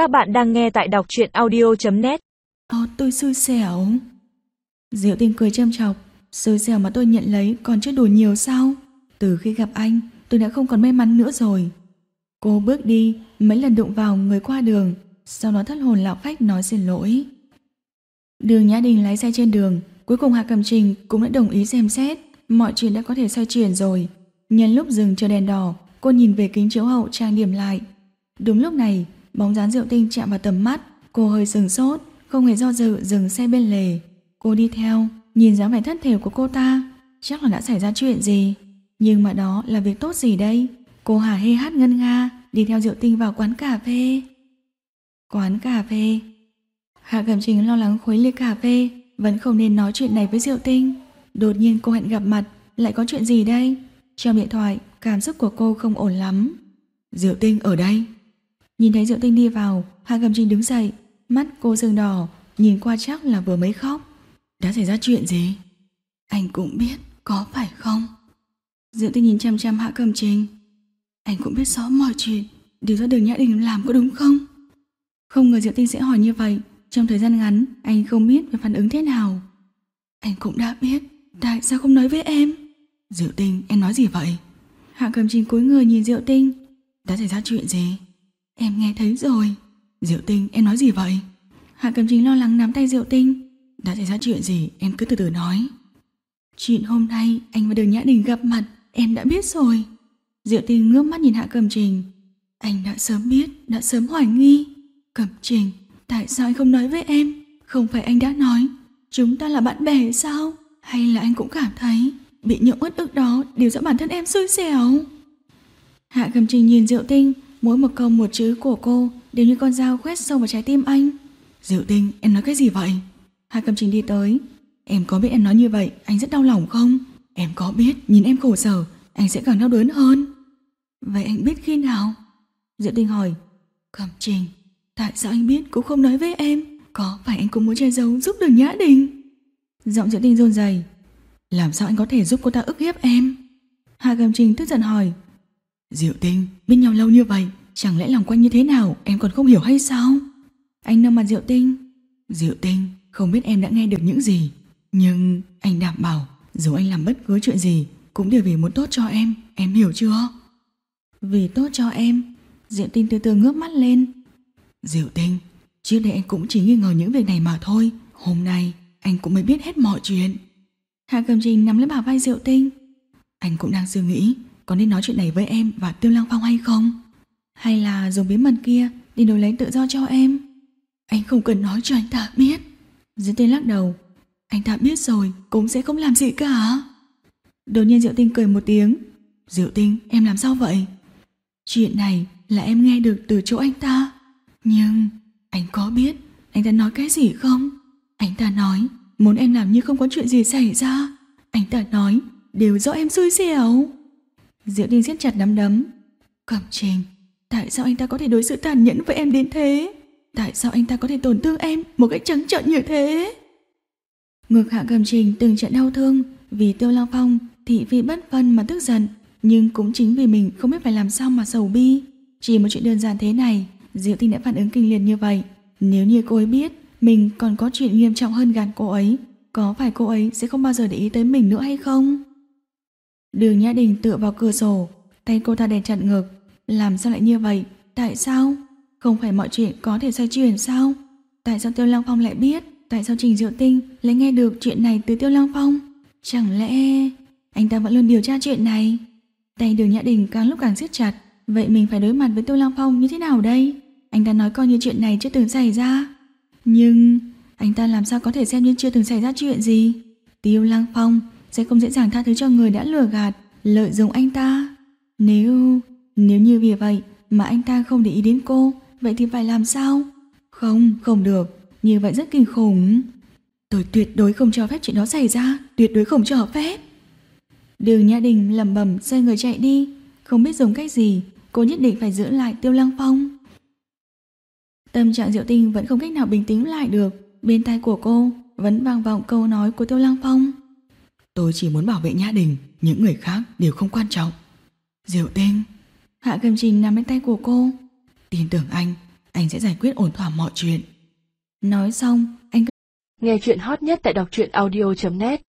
Các bạn đang nghe tại đọc truyện audio.net ờ, tôi xui xẻo. Diệu tinh cười châm chọc, xui xẻo mà tôi nhận lấy còn chưa đủ nhiều sao? Từ khi gặp anh, tôi đã không còn may mắn nữa rồi. Cô bước đi, mấy lần đụng vào người qua đường, sau đó thất hồn lão phách nói xin lỗi. Đường Nhã Đình lái xe trên đường, cuối cùng Hạ Cầm Trình cũng đã đồng ý xem xét, mọi chuyện đã có thể xoay chuyển rồi. Nhân lúc dừng chờ đèn đỏ, cô nhìn về kính chiếu hậu trang điểm lại. Đúng lúc này, bóng dáng Diệu Tinh chạm vào tầm mắt, cô hơi sừng sốt, không hề do dự dừng xe bên lề. Cô đi theo, nhìn dáng vẻ thất thểu của cô ta, chắc là đã xảy ra chuyện gì. Nhưng mà đó là việc tốt gì đây? Cô Hà hê hát ngân nga, đi theo Diệu Tinh vào quán cà phê. Quán cà phê. Hạ Cẩm Trình lo lắng khuấy ly cà phê, vẫn không nên nói chuyện này với Diệu Tinh. Đột nhiên cô hẹn gặp mặt, lại có chuyện gì đây? Trong điện thoại, cảm xúc của cô không ổn lắm. Diệu Tinh ở đây. Nhìn thấy Diệu Tinh đi vào, Hạ cầm Trình đứng dậy, mắt cô sưng đỏ, nhìn qua chắc là vừa mới khóc. Đã xảy ra chuyện gì? Anh cũng biết, có phải không? Diệu Tinh nhìn chăm chăm Hạ cầm Trình. Anh cũng biết rõ mọi chuyện, điều do đường Nhã Đình làm có đúng không? Không ngờ Diệu Tinh sẽ hỏi như vậy, trong thời gian ngắn anh không biết phải phản ứng thế nào. Anh cũng đã biết, tại sao không nói với em? Diệu Tinh, em nói gì vậy? Hạ cầm Trình cúi người nhìn Diệu Tinh. Đã xảy ra chuyện gì? Em nghe thấy rồi. Diệu Tinh, em nói gì vậy? Hạ Cẩm Trình lo lắng nắm tay Diệu Tinh. Đã xảy ra chuyện gì, em cứ từ từ nói. Chuyện hôm nay anh và Đường Nhã Đình gặp mặt, em đã biết rồi. Diệu Tinh ngước mắt nhìn Hạ Cẩm Trình. Anh đã sớm biết, đã sớm hoài nghi. Cẩm Trình, tại sao anh không nói với em? Không phải anh đã nói, chúng ta là bạn bè sao? Hay là anh cũng cảm thấy bị những uất ức đó đều do bản thân em xui xẻo? Hạ Cẩm Trình nhìn Diệu Tinh, mỗi một câu một chữ của cô đều như con dao khoét sâu vào trái tim anh. Diệu Tinh, em nói cái gì vậy? Hạ Cầm Trình đi tới. Em có biết em nói như vậy, anh rất đau lòng không? Em có biết, nhìn em khổ sở, anh sẽ càng đau đớn hơn. Vậy anh biết khi nào? Diệu Tinh hỏi. Cầm Trình, tại sao anh biết cũng không nói với em? Có phải anh cũng muốn che giấu giúp đường Nhã Đình? Giọng Diệu Tinh rôn rầy. Làm sao anh có thể giúp cô ta ức hiếp em? Hạ Cầm Trình tức giận hỏi. Diệu Tinh, bên nhau lâu như vậy, chẳng lẽ lòng quanh như thế nào em còn không hiểu hay sao? Anh nâng mặt Diệu Tinh. Diệu Tinh, không biết em đã nghe được những gì, nhưng anh đảm bảo dù anh làm bất cứ chuyện gì cũng đều vì muốn tốt cho em, em hiểu chưa? Vì tốt cho em, Diệu Tinh từ từ ngước mắt lên. Diệu Tinh, trước đây anh cũng chỉ nghi ngờ những việc này mà thôi, hôm nay anh cũng mới biết hết mọi chuyện. Hạ Cầm Trình nắm lấy bảo vai Diệu Tinh. Anh cũng đang suy nghĩ có nên nói chuyện này với em và Tiêu Lăng Phong hay không? Hay là dùng bí mật kia để đổi lấy tự do cho em? Anh không cần nói cho anh ta biết. Diệu Tinh lắc đầu. Anh ta biết rồi, cũng sẽ không làm gì cả. Đột nhiên Diệu Tinh cười một tiếng. Diệu Tinh, em làm sao vậy? Chuyện này là em nghe được từ chỗ anh ta. Nhưng anh có biết anh ta nói cái gì không? Anh ta nói muốn em làm như không có chuyện gì xảy ra. Anh ta nói đều do em xui xẻo. Diệu Tinh siết chặt nắm đấm. Cẩm Trình, tại sao anh ta có thể đối xử tàn nhẫn với em đến thế? Tại sao anh ta có thể tổn thương em một cách trắng trợn như thế? Ngược hạ Cẩm Trình từng trận đau thương vì Tiêu Lăng Phong thị phi bất phân mà tức giận, nhưng cũng chính vì mình không biết phải làm sao mà sầu bi. Chỉ một chuyện đơn giản thế này, Diệu Tinh đã phản ứng kinh liệt như vậy. Nếu như cô ấy biết mình còn có chuyện nghiêm trọng hơn gạt cô ấy, có phải cô ấy sẽ không bao giờ để ý tới mình nữa hay không? Đường Nhã Đình tựa vào cửa sổ, tay cô ta đè chặt ngực. Làm sao lại như vậy? Tại sao? Không phải mọi chuyện có thể xoay chuyển sao? Tại sao Tiêu Lăng Phong lại biết? Tại sao Trình Diệu Tinh lại nghe được chuyện này từ Tiêu Lăng Phong? Chẳng lẽ anh ta vẫn luôn điều tra chuyện này? Tay đường Nhã Đình càng lúc càng siết chặt. Vậy mình phải đối mặt với Tiêu Lăng Phong như thế nào đây? Anh ta nói coi như chuyện này chưa từng xảy ra. Nhưng anh ta làm sao có thể xem như chưa từng xảy ra chuyện gì? Tiêu Lăng Phong sẽ không dễ dàng tha thứ cho người đã lừa gạt, lợi dụng anh ta. Nếu, nếu như vì vậy mà anh ta không để ý đến cô, vậy thì phải làm sao? Không, không được, như vậy rất kinh khủng. Tôi tuyệt đối không cho phép chuyện đó xảy ra, tuyệt đối không cho phép. Đường Nha Đình lầm bầm xoay người chạy đi, không biết dùng cách gì, cô nhất định phải giữ lại Tiêu Lăng Phong. Tâm trạng Diệu Tinh vẫn không cách nào bình tĩnh lại được, bên tai của cô vẫn vang vọng câu nói của Tiêu Lăng Phong. Tôi chỉ muốn bảo vệ Nhã Đình, những người khác đều không quan trọng. Diệu Tinh, Hạ Cầm Trình nằm bên tay của cô. Tin tưởng anh, anh sẽ giải quyết ổn thỏa mọi chuyện. Nói xong, anh Nghe chuyện hot nhất tại đọc truyện audio.net